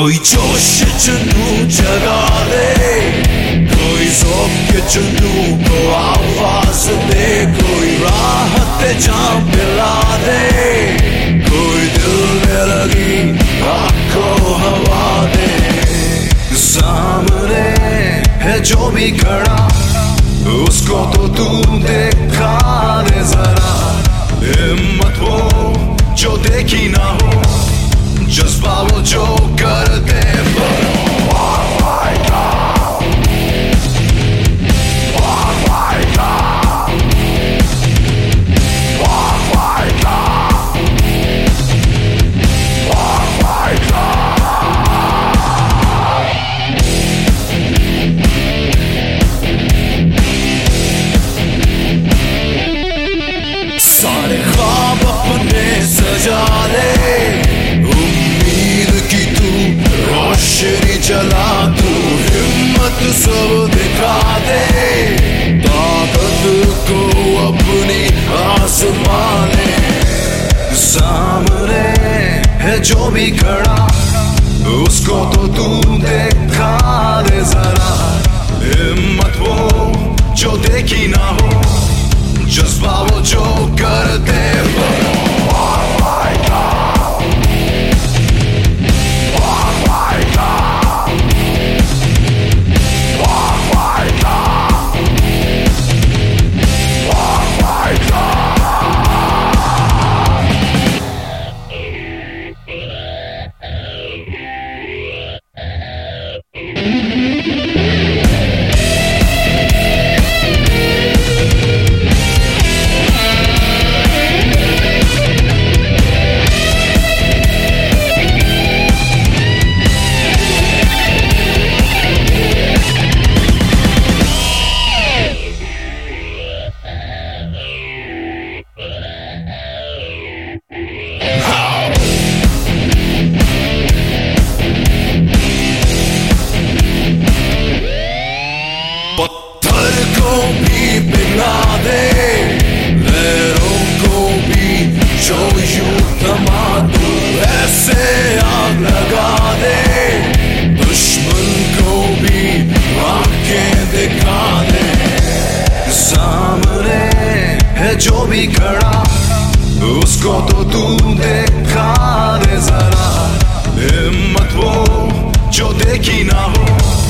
کوئی جوش جنو جگا دے کوئی ذوق کے جنو کو آواز دے کوئی راحت جام پلا دے کوئی دل میں لگی آنکھ کو ہوا دے سامنے ہے جو بھی کھڑا اس کو تو تو دیکھا دے ذرا ہمت وہ جو دیکھی نہ ہو جذبہ وہ جو کر دے سارے جو بھی کھڑا اس کو تو تو دیکھ بھی اس کو تو تو دیکھا دے ذرا ہمت وہ جو دیکھی نہ ہو